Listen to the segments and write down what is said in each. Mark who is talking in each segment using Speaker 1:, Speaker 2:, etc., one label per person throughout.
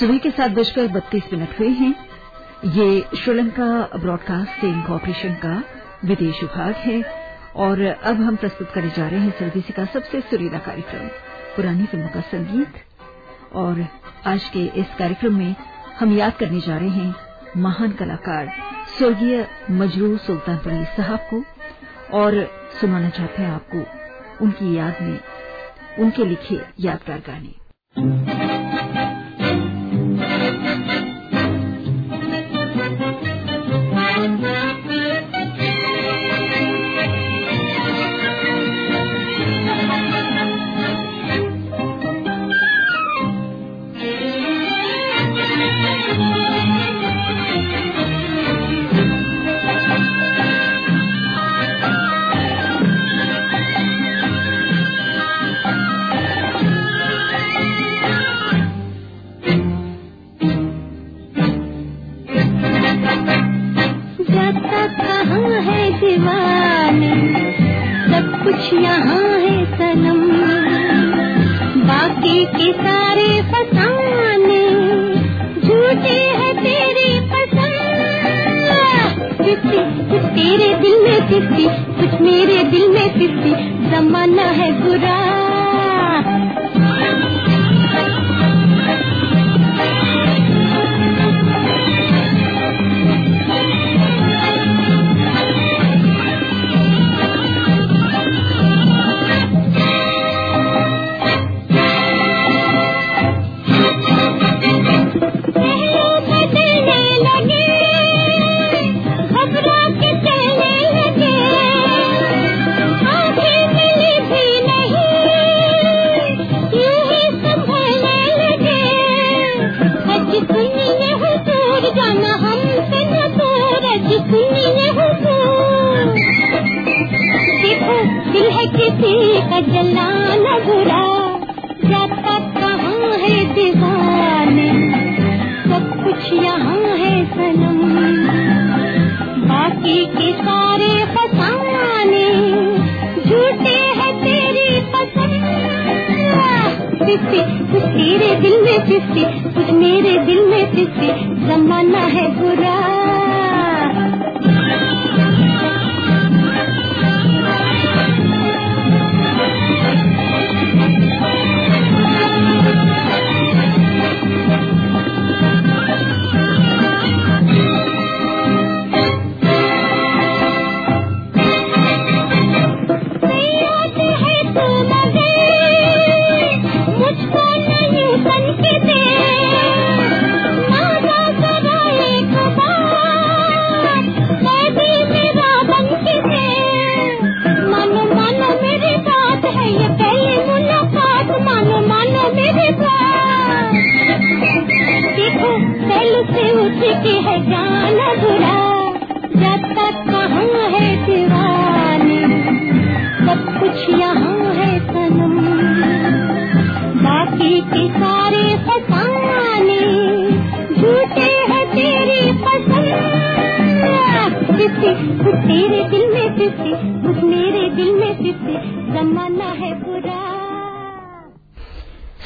Speaker 1: सुबह के सात बजकर बत्तीस मिनट हुए हैं। ये श्रीलंका ब्रॉडकास्टिंग कॉरपोरेशन का विदेश विभाग है और अब हम प्रस्तुत करने जा रहे हैं सर्विसी का सबसे सुरीला कार्यक्रम, पुरानी फ़िल्मों का संगीत। और आज के इस कार्यक्रम में हम याद करने जा रहे हैं महान कलाकार, स्वर्गीय मजरू सुल्तानपुरी साहब को। और सुनाना चाहते हैं आपको उनकी याद में उनके लिखे यादगार गाने।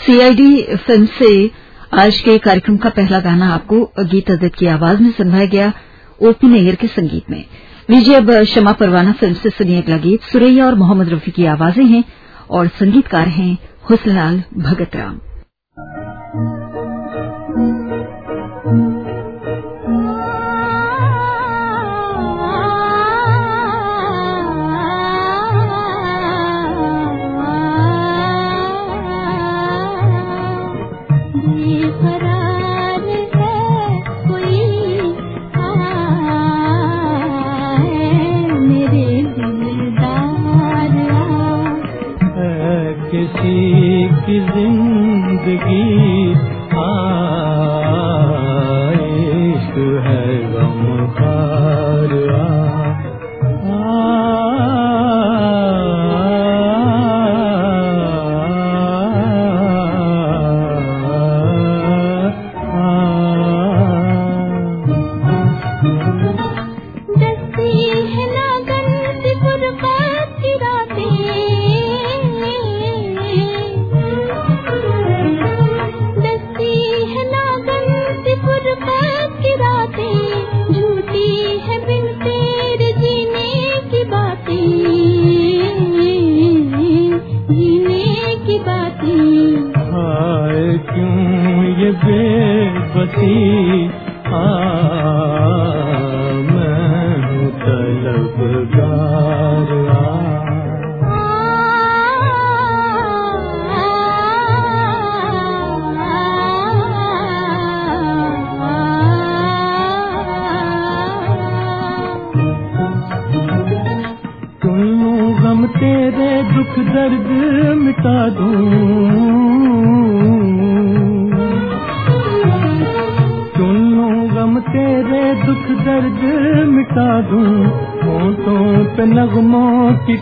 Speaker 1: सीआईडी फ़िल्म से आज के कार्यक्रम का पहला गाना आपको गीता दत्त की आवाज़ में सुनवाया गया, ओपी नैयर के संगीत में। लीजिए अब शमा परवाना फ़िल्म से सुनिए अगला गीत। सुरैया और मोहम्मद रफी की आवाज़ें हैं और संगीतकार हैं हुसनलाल भगत राम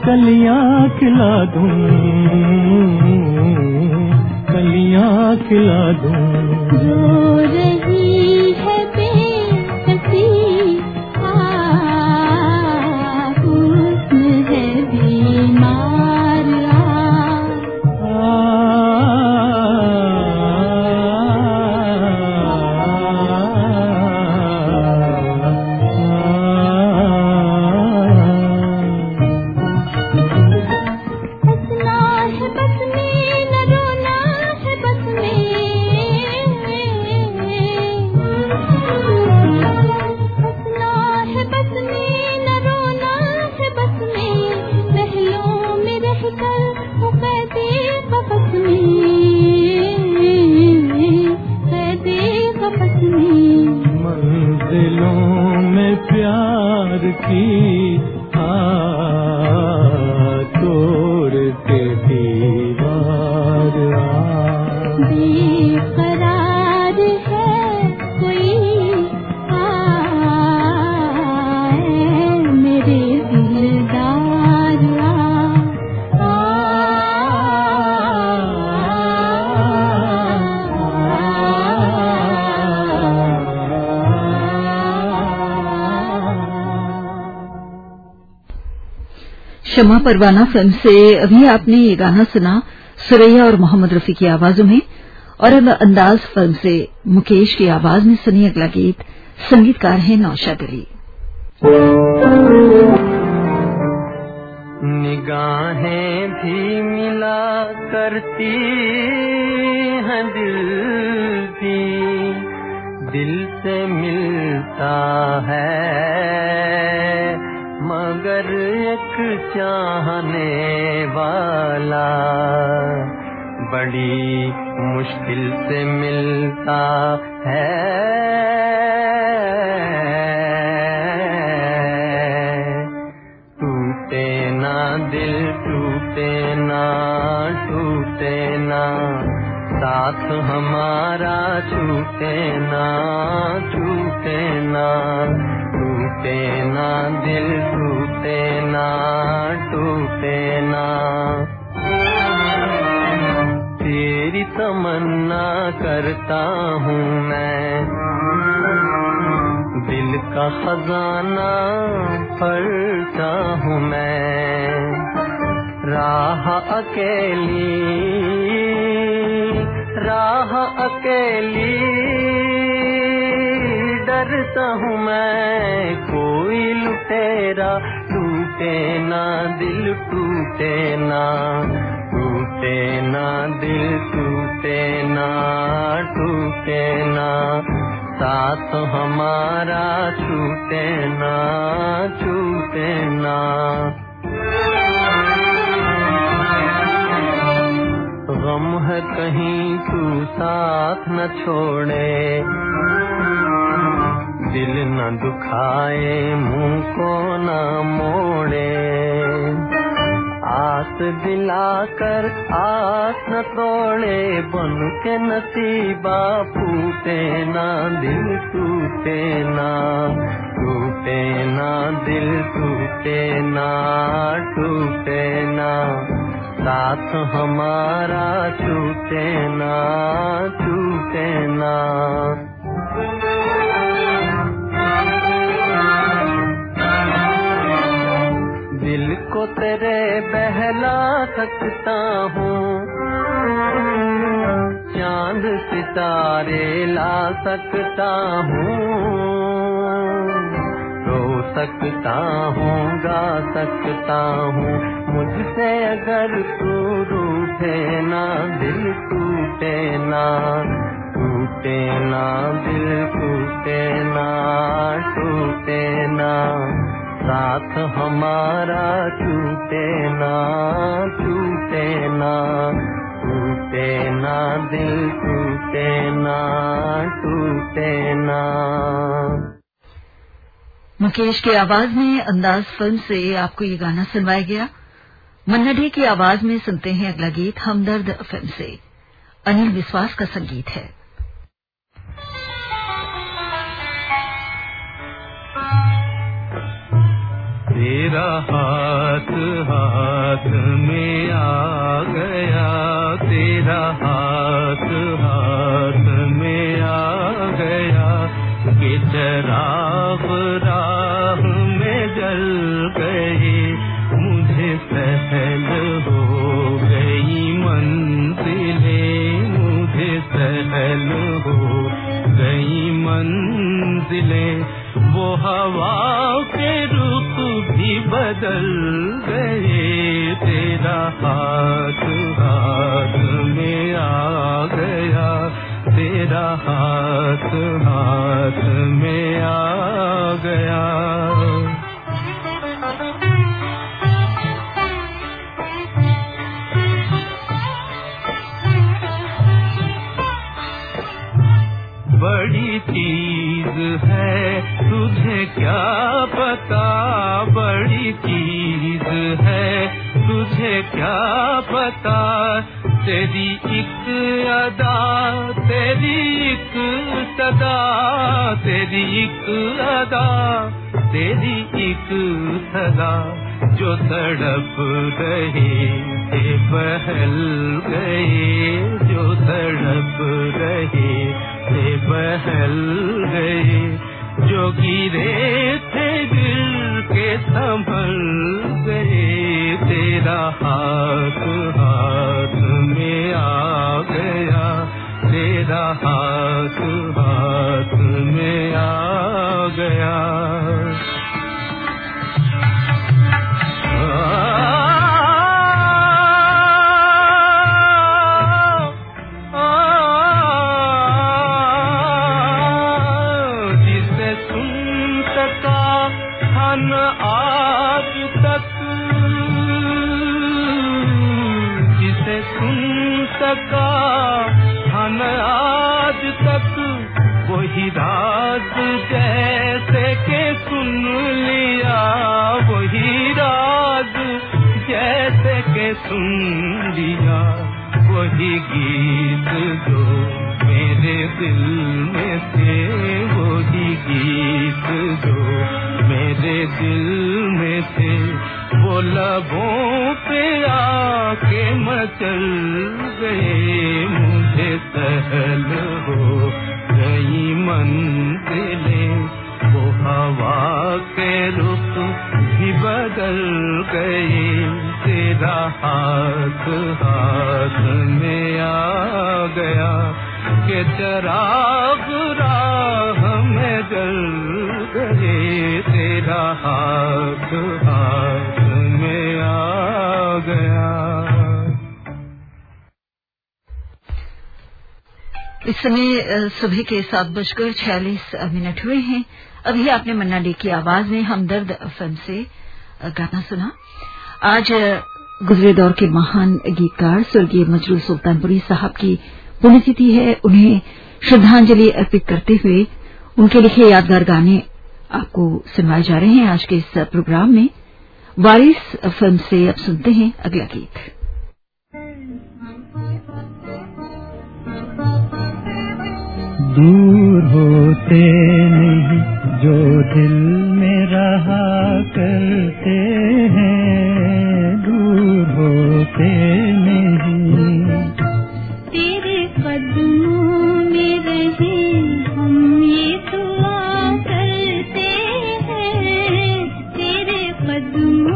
Speaker 2: कलियाँ खिला दूँ।
Speaker 3: क्षमा परवाना फ़िल्म से अभी आपने ये गाना सुना, सुरैया और मोहम्मद रफी की आवाजों में, और अब अंदाज फ़िल्म से मुकेश की आवाज़ में सुनी अगला गीत, संगीतकार हैं नौशाद अली
Speaker 2: निगाहें भी मिला करती हैं दिल भी, दिल से मिलता है। मगर एक चाहने वाला बड़ी मुश्किल से मिलता है। टूटे ना दिल, टूटे ना टूटे ना, साथ हमारा छूटे ना। करता हूँ मैं। दिल का खजाना पढ़ता हूँ मैं। राह अकेली राह अकेली, डरता हूँ मैं। कोई लुटेरा टूटे ना, दिल टूटे ना टूटे ना दिल टूटे। ना, टूटे ना, साथ हमारा छूटे ना छूटे ना। गम है कहीं तू साथ न छोड़े, दिल न दुखाए, मुँह को न मोड़े। आस दिलाकर आस न तोड़े, बन के नसीबा फूटे ना, दिल टूटे ना टूटे ना, दिल टूटे ना टूटे ना, साथ हमारा छूटे ना छूटे ना। को तेरे बहला सकता हूँ। चाँद सितारे ला सकता हूँ। रो सकता हूँ, गा सकता हूँ। मुझसे अगर तू रूठे ना, दिल टूटे ना टूटे ना, दिल टूटे ना टूटे ना। साथ हमारा छूटे ना छूटे ना टूटे ना दिल टूटे ना टूटे ना।
Speaker 3: मुकेश की आवाज़ में अंदाज फ़िल्म से आपको ये गाना सुनवाया गया। मन्ना डे की आवाज़ में सुनते हैं अगला गीत हमदर्द फ़िल्म से। अनिल विश्वास का संगीत है।
Speaker 4: तेरा हाथ हाथ में आ गया। तेरा हाथ हाथ में आ गया। कि चराग राह में जल गए। मुझे सहल हो गई मंजिलें। मुझे सहल हो गई मंजिलें। वो हवा के भी बदल गए तेरा हाथ हाथ में आ गया। तेरा हाथ हाथ में आ गया। बड़ी चीज़ है तुझे क्या पता? बड़ी चीज़ है। तुझे क्या पता? तेरी एक अदा, तेरी एक सदा। तेरी एक अदा, तेरी एक सदा। जो तड़प रहे थे, बहल गए, जो तड़प रहे थे बहल गए, जो गिरे थे दिल के संभल गए, तेरा हाथ हाथ में आ गया, तेरा हाथ हाथ में आ गया। राज जैसे के सुन लिया, वही राज जैसे के सुन लिया, वही गीत जो मेरे दिल में थे, वही गीत जो मेरे दिल में थे। वो लबों पे आके मचल गए मुझे सहल मंजिलें, वो हवा के रुख भी बदल गए। तेरा हाथ हाथ में आ गया के चराग राह में जल गए। तेरा हाथ हाथ
Speaker 3: इस समय सुबह के सात बजकर छियालीस मिनट हुए हैं। अभी आपने मन्ना डे की आवाज़ में हमदर्द फ़िल्म से गाना सुना। आज गुजरे दौर के महान गीतकार स्वर्गीय मजरू सुल्तानपुरी साहब की पुण्यतिथि है। उन्हें श्रद्धांजलि अर्पित करते हुए उनके लिखे यादगार गाने आपको सुनवाए जा रहे हैं। आज के इस प्रोग्राम में वारिस फ़िल्म से अब सुनते हैं अगला गीत।
Speaker 4: दूर होते नहीं, जो दिल में रहा करते हैं, दूर होते नहीं।
Speaker 1: तेरे कदमों में रहे हम ये दुआ करते हैं, तेरे कदमों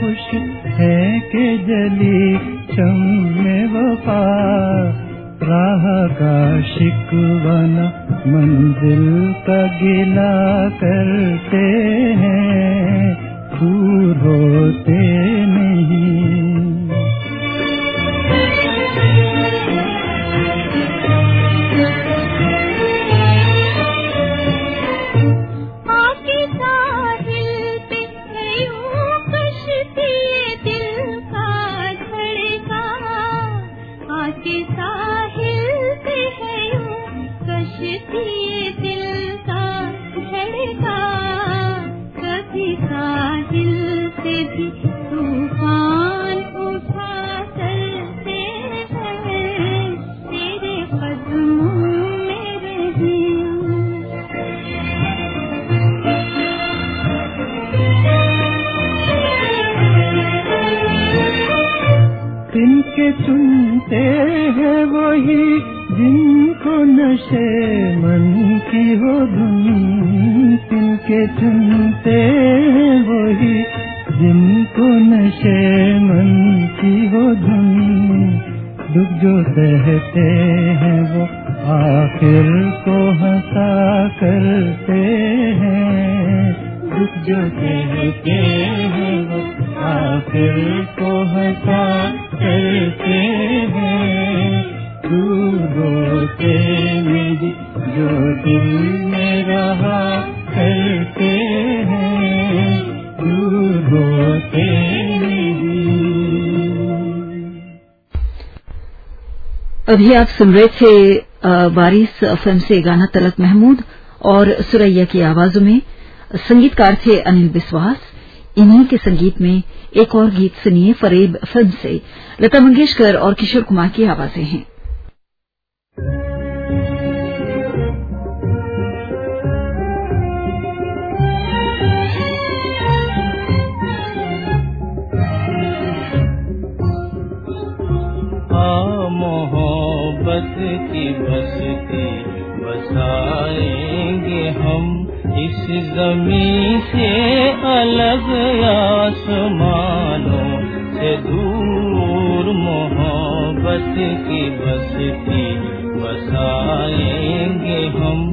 Speaker 1: खुश है के जली चम में वफा। राह का शिकवना मंजिल का गिला करते हैं। दूर होते नहीं चुनते हैं वही जिनको नशे मन की हो धुन के चुनते हैं वही जिनको नशे मन की हो धुन। दुख जो सहते हैं वो आखिर को हंसा करते हैं। दुख जो सहते
Speaker 3: अभी आप सुन रहे थे बारिश फ़िल्म से गाना तलक महमूद और सुरैया की आवाजों में संगीतकार थे अनिल विश्वास इन्हीं के संगीत में एक और गीत सुनिए, फरेब फ़िल्म से। लता मंगेशकर और किशोर कुमार की आवाज़ें हैं।
Speaker 1: बसाएँगे हम इस जमी से अलग आसमानों से दूर मोहब्बत की बस्ती बसाएँगे हम।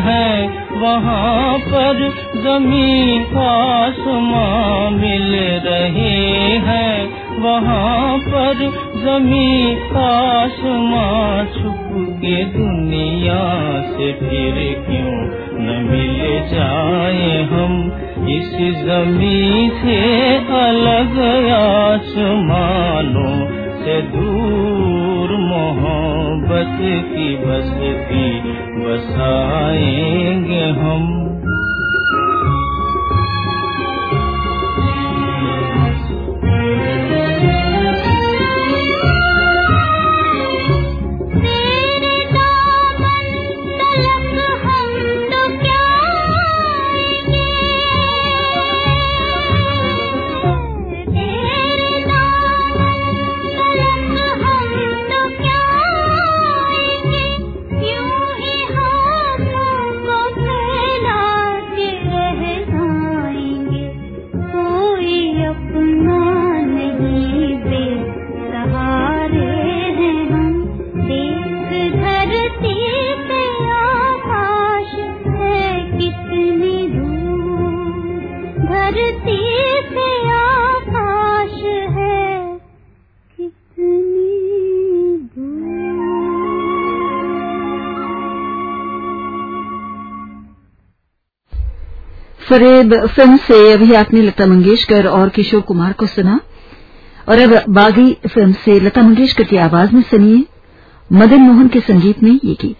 Speaker 5: हैं,
Speaker 1: वहाँ पर ज़मीन आसमां मिल रहे हैं। वहाँ पर ज़मीन आसमां छुप के दुनिया से फिर क्यों न मिल जाए हम? इस ज़मीन से अलग आसमानों से दूर मोहब्बत की बस्ती बसाएँगे हम। फरेब फ़िल्म से अभी आपने लता मंगेशकर और किशोर कुमार को सुना? और अब बागी फ़िल्म से लता मंगेशकर की आवाज़ में सुनिए मदन मोहन के संगीत में ये गीत।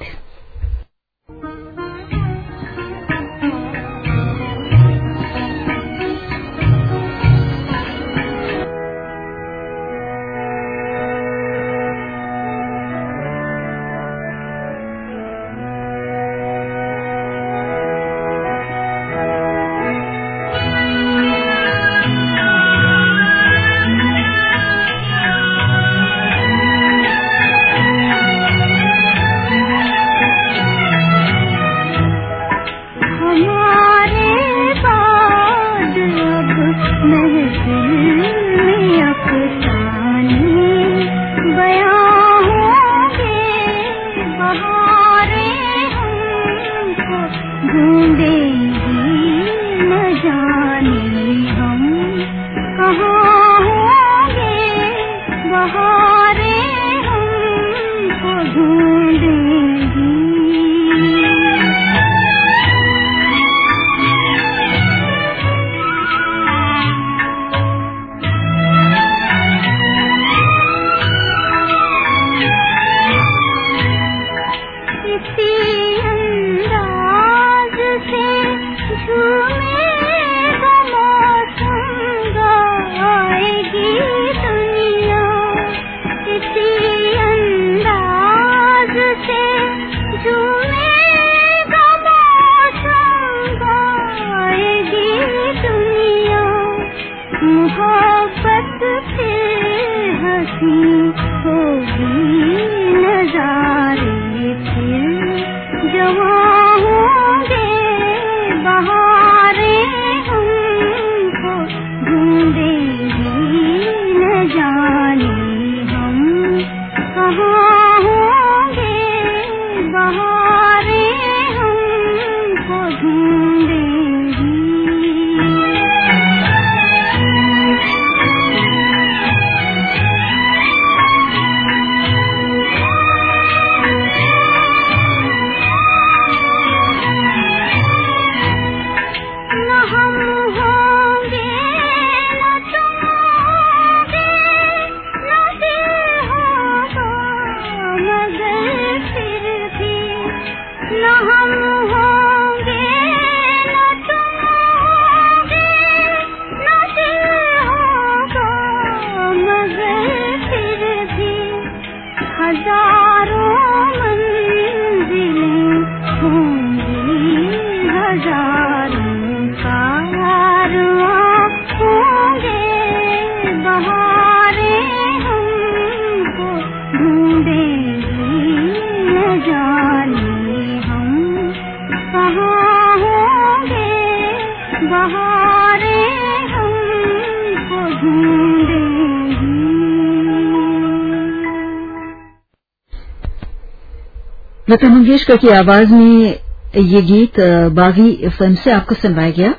Speaker 1: लता मंगेशकर की आवाज़ में ये गीत बागी फ़िल्म से आपको सुनवाया गया।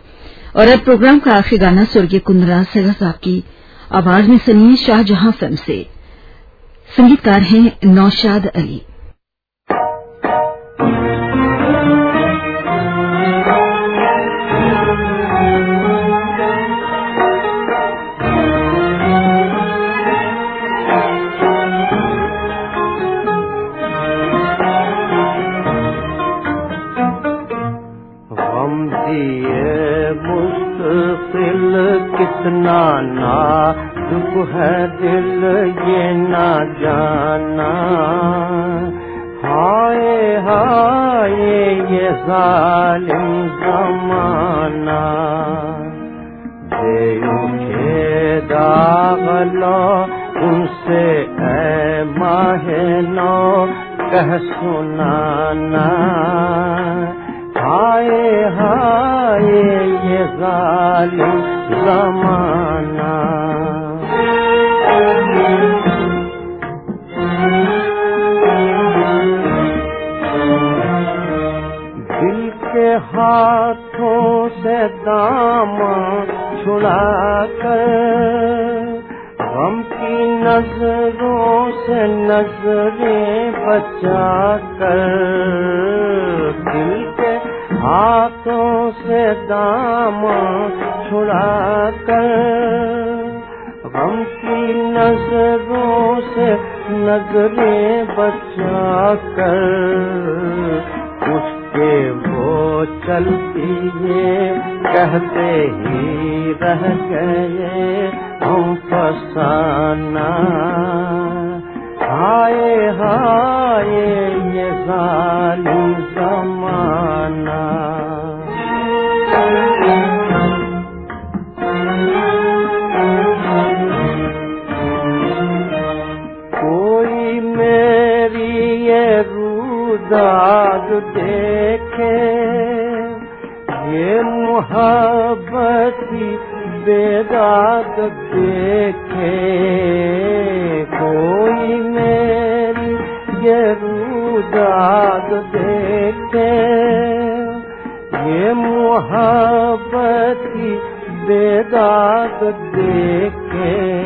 Speaker 1: और अब प्रोग्राम का आखिरी गाना स्वर्गीय कुंदराज सहगल साहब की आवाज़ में सुनिए शाहजहां फ़िल्म से। संगीतकार हैं नौशाद अली।
Speaker 6: है दिल ये ना जाना। हाय हाय, ये जालिम जमाना। दे उठे दागलो उनसे ऐ माहनो कह सुनाना। हाय हाय, ये जालिम जमाना। के हाथों से की नज़रों से नज़रें बचा कर दिल हाथों से दाम छुड़ा कर गम की नज़रों से नज़रें बचा कर उसके वो चलती है, कहते ही रह गए हम फसाना। हाय हाय ये जालिम बेदाद देखे कोई मेरी ये रुदाद देखे। ये मुहब्बती बेदाद देखे।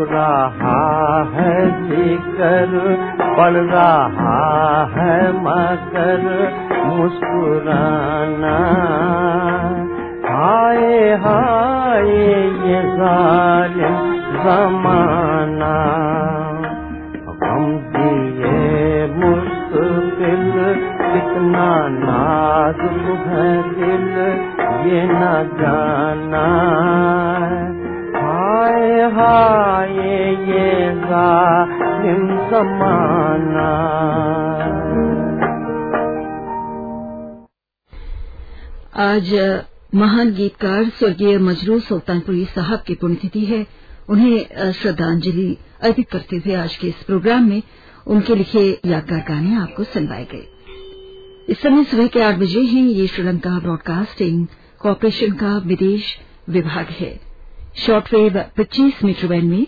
Speaker 6: रहा है जिकर, पल रहा है मगर मुस्कुराना। हाय हाय ये जालिम जमाना। हम दिए मुस्तकिल कितना नाजुक है दिल, ये न जाना। हाय हाय ये जालिम जमाना।
Speaker 3: आज महान गीतकार स्वर्गीय मजरू सुल्तानपुरी साहब की पुण्यतिथि है। उन्हें श्रद्धांजलि अर्पित करते हुए आज के इस प्रोग्राम में उनके लिखे यादगार गाने आपको सुनवाए गए। इस समय सुबह के आठ बजे हैं ये श्रीलंका ब्रॉडकास्टिंग कॉरपोरेशन का विदेश विभाग है। शॉर्टवेव 25 मीटर बैंड में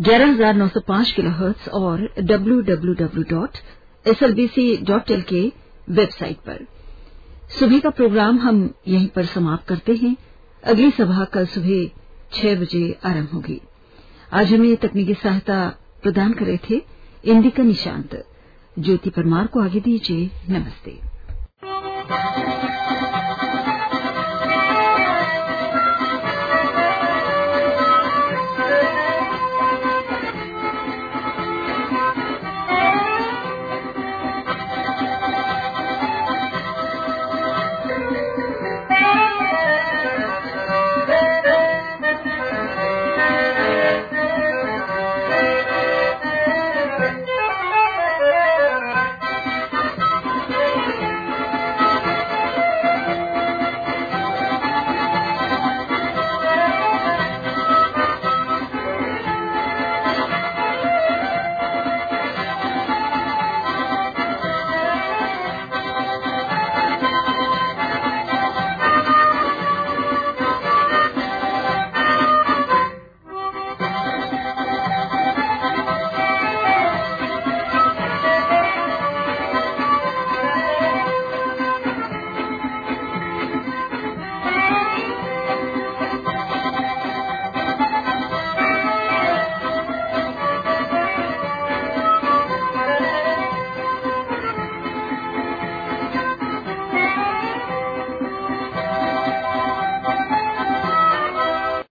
Speaker 3: ग्यारह हज़ार नौ सौ पाँच किलो हर्ट्ज और W W W dot SLBC dot L K website पर। सुबह का प्रोग्राम हम यहीं पर समाप्त करते हैं। अगली सभा कल सुबह छह बजे आरंभ होगी। आज हमें तकनीकी सहायता प्रदान कर रहे थे इंदिका निशांत। ज्योति परमार को आगे दीजिए, नमस्ते।